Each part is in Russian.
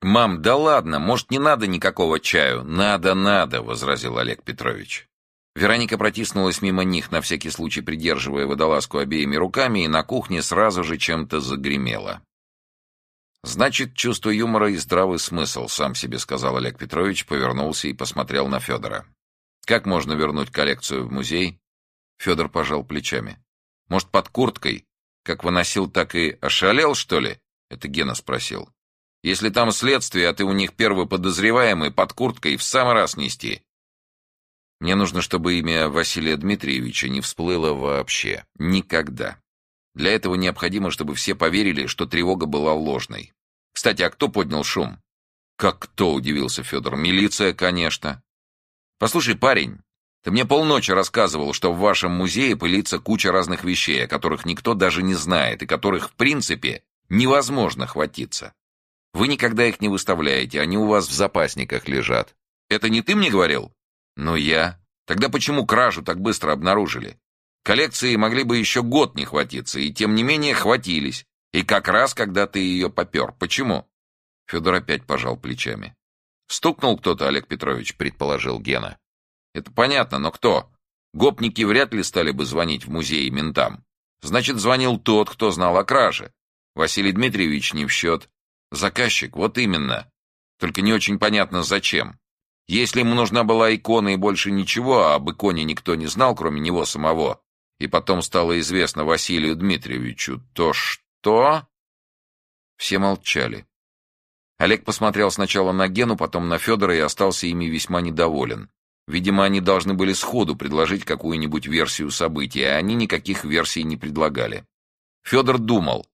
«Мам, да ладно, может, не надо никакого чаю?» «Надо, надо», — возразил Олег Петрович. Вероника протиснулась мимо них, на всякий случай придерживая водолазку обеими руками, и на кухне сразу же чем-то загремела. «Значит, чувство юмора и здравый смысл», — сам себе сказал Олег Петрович, повернулся и посмотрел на Федора. «Как можно вернуть коллекцию в музей?» Федор пожал плечами. «Может, под курткой? Как выносил, так и ошалел, что ли?» Это Гена спросил. «Если там следствие, а ты у них первый подозреваемый, под курткой в самый раз нести». Мне нужно, чтобы имя Василия Дмитриевича не всплыло вообще. Никогда. Для этого необходимо, чтобы все поверили, что тревога была ложной. Кстати, а кто поднял шум? Как кто, удивился Федор. Милиция, конечно. Послушай, парень, ты мне полночи рассказывал, что в вашем музее пылится куча разных вещей, о которых никто даже не знает, и которых, в принципе, невозможно хватиться. Вы никогда их не выставляете, они у вас в запасниках лежат. Это не ты мне говорил? «Ну я. Тогда почему кражу так быстро обнаружили? Коллекции могли бы еще год не хватиться, и тем не менее хватились. И как раз, когда ты ее попер. Почему?» Федор опять пожал плечами. «Стукнул кто-то, Олег Петрович», — предположил Гена. «Это понятно, но кто? Гопники вряд ли стали бы звонить в музей ментам. Значит, звонил тот, кто знал о краже. Василий Дмитриевич не в счет. Заказчик, вот именно. Только не очень понятно, зачем. Если ему нужна была икона и больше ничего, а об иконе никто не знал, кроме него самого, и потом стало известно Василию Дмитриевичу, то что? Все молчали. Олег посмотрел сначала на Гену, потом на Федора и остался ими весьма недоволен. Видимо, они должны были сходу предложить какую-нибудь версию событий, а они никаких версий не предлагали. Федор думал,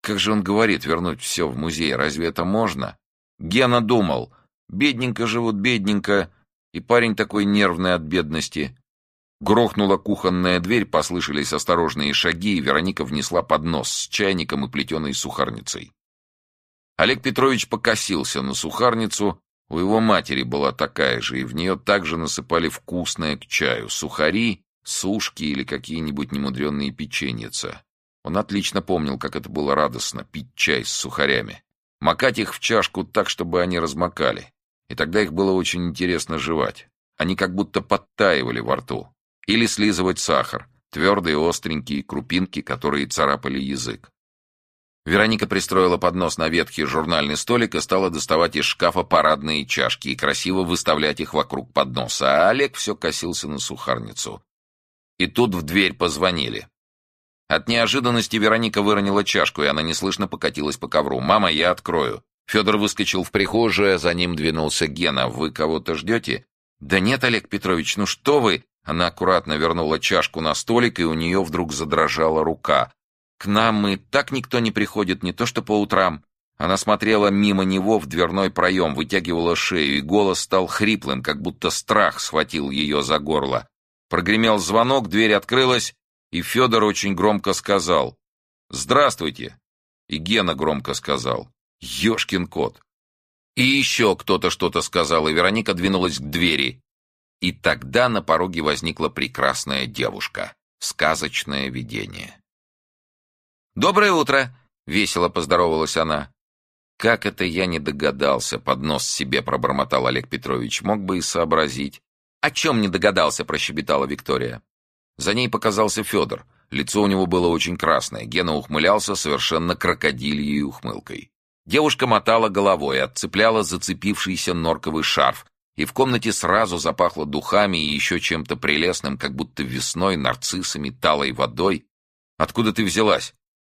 как же он говорит вернуть все в музей, разве это можно? Гена думал, Бедненько живут, бедненько, и парень такой нервный от бедности. Грохнула кухонная дверь, послышались осторожные шаги, и Вероника внесла поднос с чайником и плетеной сухарницей. Олег Петрович покосился на сухарницу, у его матери была такая же, и в нее также насыпали вкусное к чаю, сухари, сушки или какие-нибудь немудренные печеньица. Он отлично помнил, как это было радостно пить чай с сухарями. Макать их в чашку так, чтобы они размокали и тогда их было очень интересно жевать. Они как будто подтаивали во рту. Или слизывать сахар, твердые остренькие крупинки, которые царапали язык. Вероника пристроила поднос на ветхий журнальный столик и стала доставать из шкафа парадные чашки и красиво выставлять их вокруг подноса, а Олег все косился на сухарницу. И тут в дверь позвонили. От неожиданности Вероника выронила чашку, и она неслышно покатилась по ковру. «Мама, я открою». Федор выскочил в прихожую, а за ним двинулся Гена. «Вы кого-то ждете?» «Да нет, Олег Петрович, ну что вы?» Она аккуратно вернула чашку на столик, и у нее вдруг задрожала рука. «К нам и так никто не приходит, не то что по утрам». Она смотрела мимо него в дверной проем, вытягивала шею, и голос стал хриплым, как будто страх схватил ее за горло. Прогремел звонок, дверь открылась, и Федор очень громко сказал «Здравствуйте!» И Гена громко сказал Ёшкин кот. И еще кто-то что-то сказал, и Вероника двинулась к двери. И тогда на пороге возникла прекрасная девушка. Сказочное видение. «Доброе утро!» — весело поздоровалась она. «Как это я не догадался?» — под нос себе пробормотал Олег Петрович. «Мог бы и сообразить». «О чем не догадался?» — прощебетала Виктория. За ней показался Федор. Лицо у него было очень красное. Гена ухмылялся совершенно крокодильей ухмылкой. Девушка мотала головой, отцепляла зацепившийся норковый шарф, и в комнате сразу запахло духами и еще чем-то прелестным, как будто весной, нарциссами, талой водой. «Откуда ты взялась?»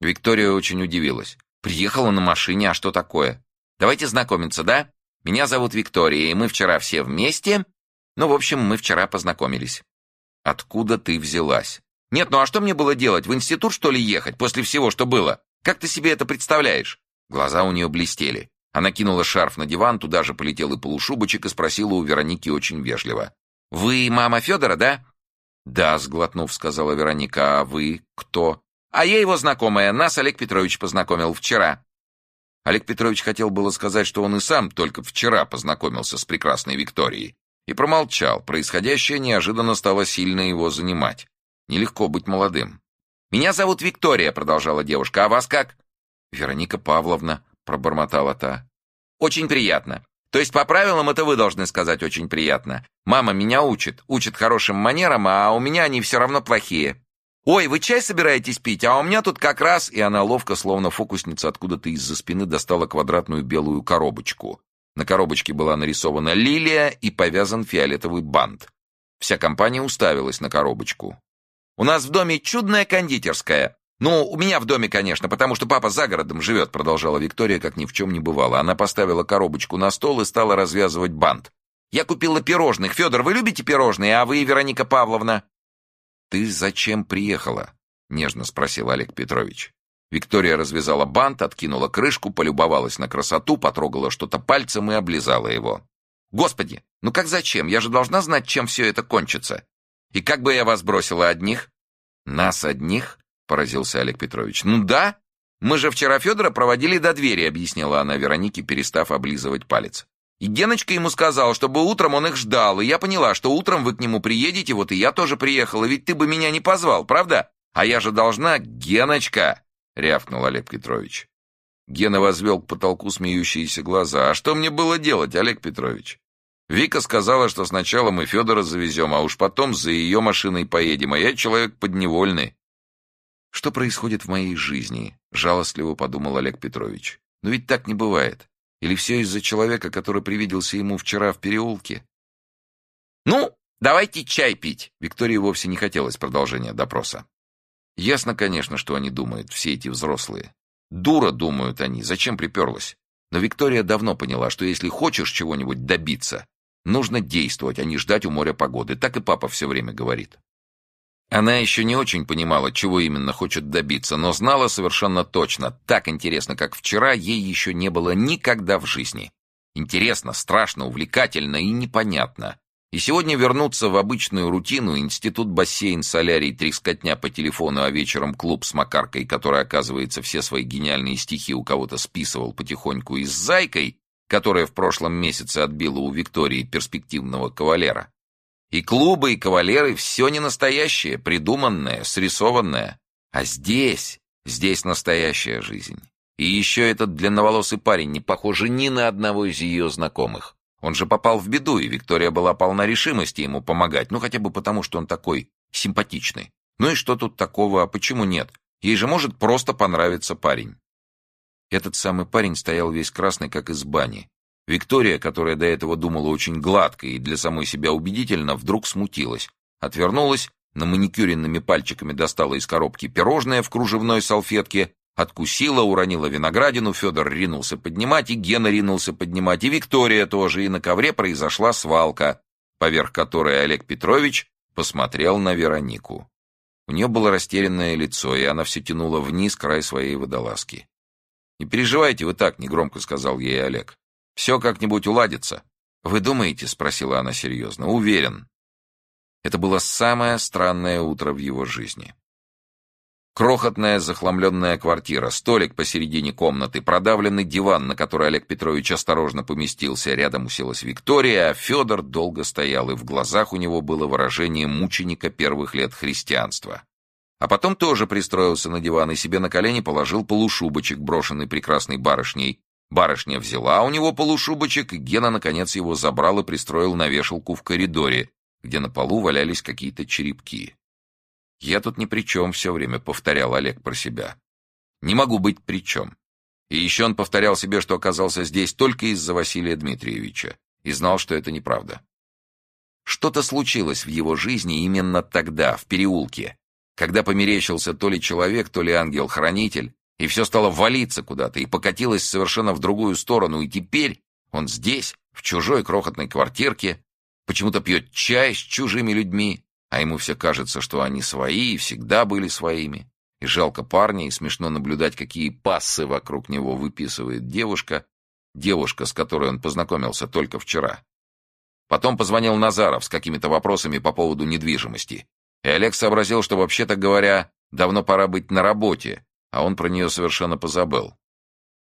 Виктория очень удивилась. «Приехала на машине, а что такое?» «Давайте знакомиться, да? Меня зовут Виктория, и мы вчера все вместе...» «Ну, в общем, мы вчера познакомились». «Откуда ты взялась?» «Нет, ну а что мне было делать? В институт, что ли, ехать после всего, что было? Как ты себе это представляешь?» Глаза у нее блестели. Она кинула шарф на диван, туда же полетел и полушубочек и спросила у Вероники очень вежливо. «Вы мама Федора, да?» «Да», — сглотнув, сказала Вероника. «А вы кто?» «А я его знакомая. Нас Олег Петрович познакомил вчера». Олег Петрович хотел было сказать, что он и сам только вчера познакомился с прекрасной Викторией. И промолчал. Происходящее неожиданно стало сильно его занимать. Нелегко быть молодым. «Меня зовут Виктория», — продолжала девушка. «А вас как?» «Вероника Павловна», — пробормотала та. Очень приятно. То есть по правилам это вы должны сказать очень приятно. Мама меня учит, учит хорошим манерам, а у меня они все равно плохие. «Ой, вы чай собираетесь пить? А у меня тут как раз...» И она ловко, словно фокусница, откуда-то из-за спины достала квадратную белую коробочку. На коробочке была нарисована лилия и повязан фиолетовый бант. Вся компания уставилась на коробочку. «У нас в доме чудная кондитерская. Ну, у меня в доме, конечно, потому что папа за городом живет», продолжала Виктория, как ни в чем не бывало. Она поставила коробочку на стол и стала развязывать бант. «Я купила пирожных. Федор, вы любите пирожные? А вы, Вероника Павловна?» «Ты зачем приехала?» — нежно спросил Олег Петрович. Виктория развязала бант, откинула крышку, полюбовалась на красоту, потрогала что-то пальцем и облизала его. «Господи, ну как зачем? Я же должна знать, чем все это кончится. И как бы я вас бросила одних?» «Нас одних?» — поразился Олег Петрович. «Ну да. Мы же вчера Федора проводили до двери», — объяснила она Веронике, перестав облизывать палец. И Геночка ему сказал, чтобы утром он их ждал, и я поняла, что утром вы к нему приедете, вот и я тоже приехала, ведь ты бы меня не позвал, правда? А я же должна, Геночка!» — рявкнул Олег Петрович. Гена возвел к потолку смеющиеся глаза. «А что мне было делать, Олег Петрович? Вика сказала, что сначала мы Федора завезем, а уж потом за ее машиной поедем, а я человек подневольный». «Что происходит в моей жизни?» — жалостливо подумал Олег Петрович. «Но ведь так не бывает. Или все из-за человека, который привиделся ему вчера в переулке? «Ну, давайте чай пить!» Виктории вовсе не хотелось продолжения допроса. Ясно, конечно, что они думают, все эти взрослые. Дура, думают они, зачем приперлась? Но Виктория давно поняла, что если хочешь чего-нибудь добиться, нужно действовать, а не ждать у моря погоды. Так и папа все время говорит. Она еще не очень понимала, чего именно хочет добиться, но знала совершенно точно, так интересно, как вчера, ей еще не было никогда в жизни. Интересно, страшно, увлекательно и непонятно. И сегодня вернуться в обычную рутину, институт, бассейн, солярий, трескотня по телефону, а вечером клуб с Макаркой, который, оказывается, все свои гениальные стихи у кого-то списывал потихоньку и с Зайкой, которая в прошлом месяце отбила у Виктории перспективного кавалера. И клубы, и кавалеры — все не настоящее, придуманное, срисованное. А здесь, здесь настоящая жизнь. И еще этот длинноволосый парень не похож ни на одного из ее знакомых. Он же попал в беду, и Виктория была полна решимости ему помогать, ну хотя бы потому, что он такой симпатичный. Ну и что тут такого, а почему нет? Ей же может просто понравиться парень. Этот самый парень стоял весь красный, как из бани. Виктория, которая до этого думала очень гладко и для самой себя убедительно, вдруг смутилась, отвернулась, на маникюренными пальчиками достала из коробки пирожное в кружевной салфетке, откусила, уронила виноградину, Федор ринулся поднимать, и Гена ринулся поднимать, и Виктория тоже, и на ковре произошла свалка, поверх которой Олег Петрович посмотрел на Веронику. У нее было растерянное лицо, и она все тянула вниз край своей водолазки. «Не переживайте вы так», — негромко сказал ей Олег. Все как-нибудь уладится. Вы думаете? Спросила она серьезно. Уверен. Это было самое странное утро в его жизни. Крохотная захламленная квартира, столик посередине комнаты, продавленный диван, на который Олег Петрович осторожно поместился, рядом уселась Виктория, а Федор долго стоял, и в глазах у него было выражение мученика первых лет христианства. А потом тоже пристроился на диван и себе на колени положил полушубочек, брошенный прекрасной барышней, Барышня взяла у него полушубочек, и Гена, наконец, его забрал и пристроил на вешалку в коридоре, где на полу валялись какие-то черепки. «Я тут ни при чем все время», — повторял Олег про себя. «Не могу быть при чем». И еще он повторял себе, что оказался здесь только из-за Василия Дмитриевича, и знал, что это неправда. Что-то случилось в его жизни именно тогда, в переулке, когда померещился то ли человек, то ли ангел-хранитель, и все стало валиться куда-то, и покатилось совершенно в другую сторону, и теперь он здесь, в чужой крохотной квартирке, почему-то пьет чай с чужими людьми, а ему все кажется, что они свои и всегда были своими. И жалко парня, и смешно наблюдать, какие пассы вокруг него выписывает девушка, девушка, с которой он познакомился только вчера. Потом позвонил Назаров с какими-то вопросами по поводу недвижимости. И Олег сообразил, что, вообще-то говоря, давно пора быть на работе, а он про нее совершенно позабыл.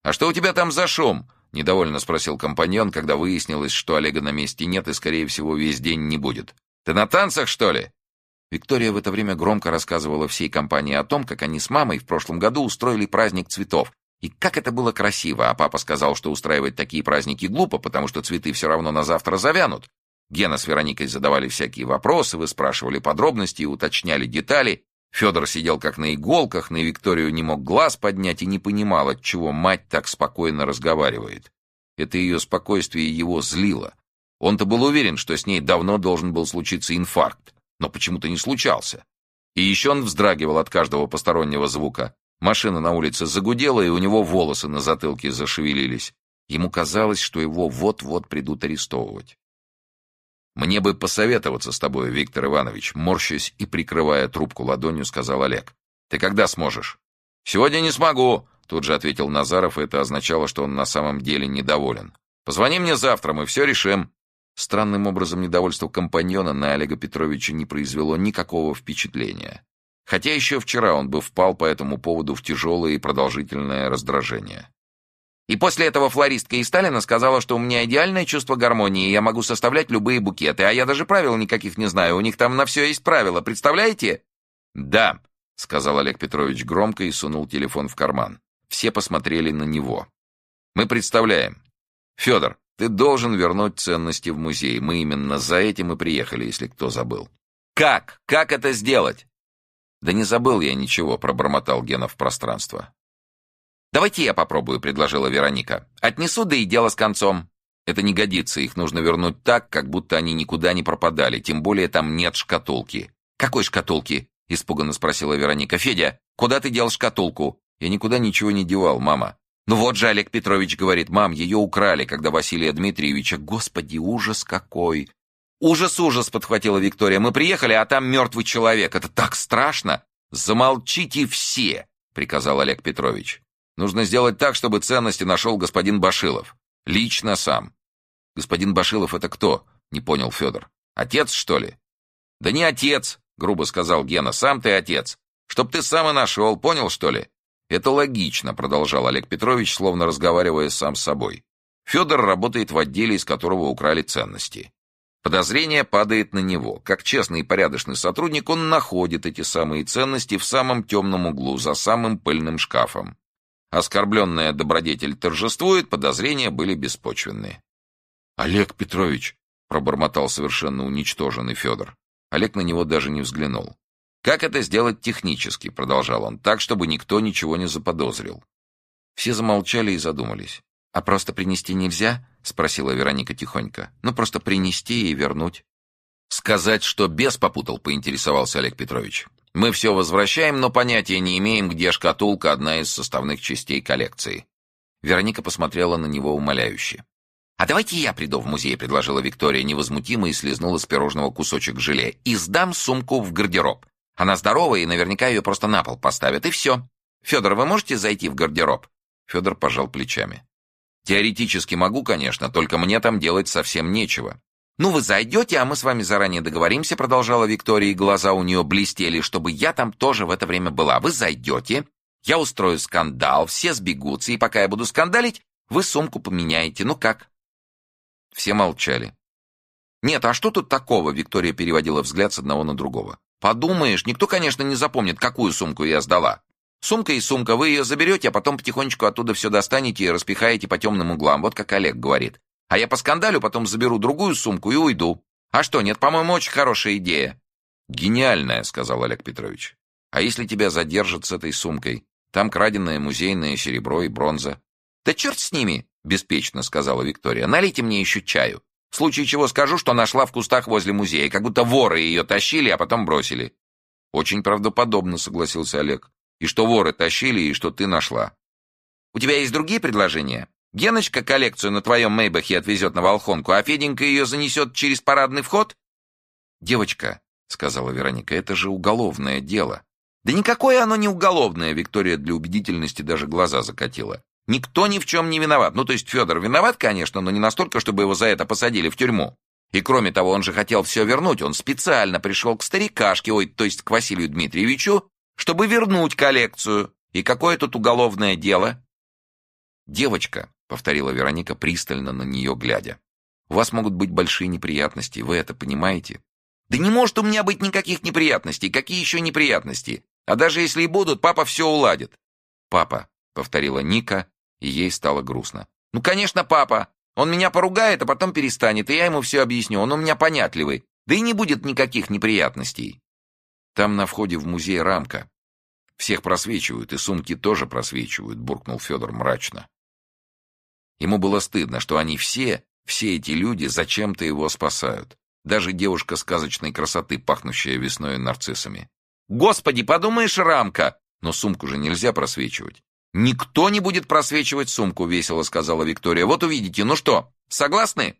«А что у тебя там за шум?» — недовольно спросил компаньон, когда выяснилось, что Олега на месте нет и, скорее всего, весь день не будет. «Ты на танцах, что ли?» Виктория в это время громко рассказывала всей компании о том, как они с мамой в прошлом году устроили праздник цветов, И как это было красиво, а папа сказал, что устраивать такие праздники глупо, потому что цветы все равно на завтра завянут. Гена с Вероникой задавали всякие вопросы, выспрашивали подробности и уточняли детали. Федор сидел как на иголках, на Викторию не мог глаз поднять и не понимал, от чего мать так спокойно разговаривает. Это ее спокойствие его злило. Он-то был уверен, что с ней давно должен был случиться инфаркт, но почему-то не случался. И еще он вздрагивал от каждого постороннего звука. Машина на улице загудела, и у него волосы на затылке зашевелились. Ему казалось, что его вот-вот придут арестовывать. «Мне бы посоветоваться с тобой, Виктор Иванович», морщась и прикрывая трубку ладонью, сказал Олег. «Ты когда сможешь?» «Сегодня не смогу», — тут же ответил Назаров, и это означало, что он на самом деле недоволен. «Позвони мне завтра, мы все решим». Странным образом недовольство компаньона на Олега Петровича не произвело никакого впечатления. Хотя еще вчера он бы впал по этому поводу в тяжелое и продолжительное раздражение. И после этого флористка из Сталина сказала, что у меня идеальное чувство гармонии, и я могу составлять любые букеты, а я даже правил никаких не знаю, у них там на все есть правила, представляете? «Да», — сказал Олег Петрович громко и сунул телефон в карман. Все посмотрели на него. «Мы представляем. Федор, ты должен вернуть ценности в музей. Мы именно за этим и приехали, если кто забыл». «Как? Как это сделать?» «Да не забыл я ничего», — пробормотал Гена в пространство. «Давайте я попробую», — предложила Вероника. «Отнесу, да и дело с концом». «Это не годится, их нужно вернуть так, как будто они никуда не пропадали, тем более там нет шкатулки». «Какой шкатулки?» — испуганно спросила Вероника. «Федя, куда ты дел шкатулку?» «Я никуда ничего не девал, мама». «Ну вот же Олег Петрович говорит, мам, ее украли, когда Василия Дмитриевича... Господи, ужас какой!» «Ужас, ужас!» — подхватила Виктория. «Мы приехали, а там мертвый человек. Это так страшно!» «Замолчите все!» — приказал Олег Петрович. «Нужно сделать так, чтобы ценности нашел господин Башилов. Лично сам». «Господин Башилов — это кто?» — не понял Федор. «Отец, что ли?» «Да не отец!» — грубо сказал Гена. «Сам ты отец. Чтоб ты сам и нашел, понял, что ли?» «Это логично», — продолжал Олег Петрович, словно разговаривая сам с собой. «Федор работает в отделе, из которого украли ценности. Подозрение падает на него. Как честный и порядочный сотрудник, он находит эти самые ценности в самом темном углу, за самым пыльным шкафом. Оскорбленная добродетель торжествует, подозрения были беспочвенные. «Олег Петрович», — пробормотал совершенно уничтоженный Федор. Олег на него даже не взглянул. «Как это сделать технически?» — продолжал он, так, чтобы никто ничего не заподозрил. Все замолчали и задумались. «А просто принести нельзя?» — спросила Вероника тихонько. «Ну, просто принести и вернуть». «Сказать, что без попутал», — поинтересовался Олег Петрович. «Мы все возвращаем, но понятия не имеем, где шкатулка, одна из составных частей коллекции». Вероника посмотрела на него умоляюще. «А давайте я приду в музей», — предложила Виктория невозмутимо и слезнула с пирожного кусочек желе. «И сдам сумку в гардероб. Она здоровая, и наверняка ее просто на пол поставят, и все. Федор, вы можете зайти в гардероб?» Федор пожал плечами. Теоретически могу, конечно, только мне там делать совсем нечего. «Ну, вы зайдете, а мы с вами заранее договоримся», продолжала Виктория, и глаза у нее блестели, чтобы я там тоже в это время была. «Вы зайдете, я устрою скандал, все сбегутся, и пока я буду скандалить, вы сумку поменяете. Ну как?» Все молчали. «Нет, а что тут такого?» Виктория переводила взгляд с одного на другого. «Подумаешь, никто, конечно, не запомнит, какую сумку я сдала. Сумка и сумка, вы ее заберете, а потом потихонечку оттуда все достанете и распихаете по темным углам, вот как Олег говорит. А я поскандалю, потом заберу другую сумку и уйду. А что, нет, по-моему, очень хорошая идея. Гениальная, сказал Олег Петрович. А если тебя задержат с этой сумкой? Там краденое музейное серебро и бронза. Да черт с ними, беспечно сказала Виктория. Налейте мне еще чаю. В случае чего скажу, что нашла в кустах возле музея, как будто воры ее тащили, а потом бросили. Очень правдоподобно, согласился Олег. И что воры тащили, и что ты нашла. У тебя есть другие предложения? Геночка коллекцию на твоем Мейбахе отвезет на Волхонку, а Феденька ее занесет через парадный вход? Девочка, сказала Вероника, это же уголовное дело. Да никакое оно не уголовное, Виктория для убедительности даже глаза закатила. Никто ни в чем не виноват. Ну, то есть Федор виноват, конечно, но не настолько, чтобы его за это посадили в тюрьму. И кроме того, он же хотел все вернуть. Он специально пришел к старикашке, ой, то есть к Василию Дмитриевичу, чтобы вернуть коллекцию. И какое тут уголовное дело?» «Девочка», — повторила Вероника, пристально на нее глядя, «у вас могут быть большие неприятности, вы это понимаете?» «Да не может у меня быть никаких неприятностей. Какие еще неприятности? А даже если и будут, папа все уладит». «Папа», — повторила Ника, и ей стало грустно. «Ну, конечно, папа. Он меня поругает, а потом перестанет, и я ему все объясню. Он у меня понятливый. Да и не будет никаких неприятностей». Там на входе в музей рамка. Всех просвечивают, и сумки тоже просвечивают, буркнул Федор мрачно. Ему было стыдно, что они все, все эти люди зачем-то его спасают. Даже девушка сказочной красоты, пахнущая весной нарциссами. «Господи, подумаешь, рамка!» Но сумку же нельзя просвечивать. «Никто не будет просвечивать сумку», — весело сказала Виктория. «Вот увидите. Ну что, согласны?»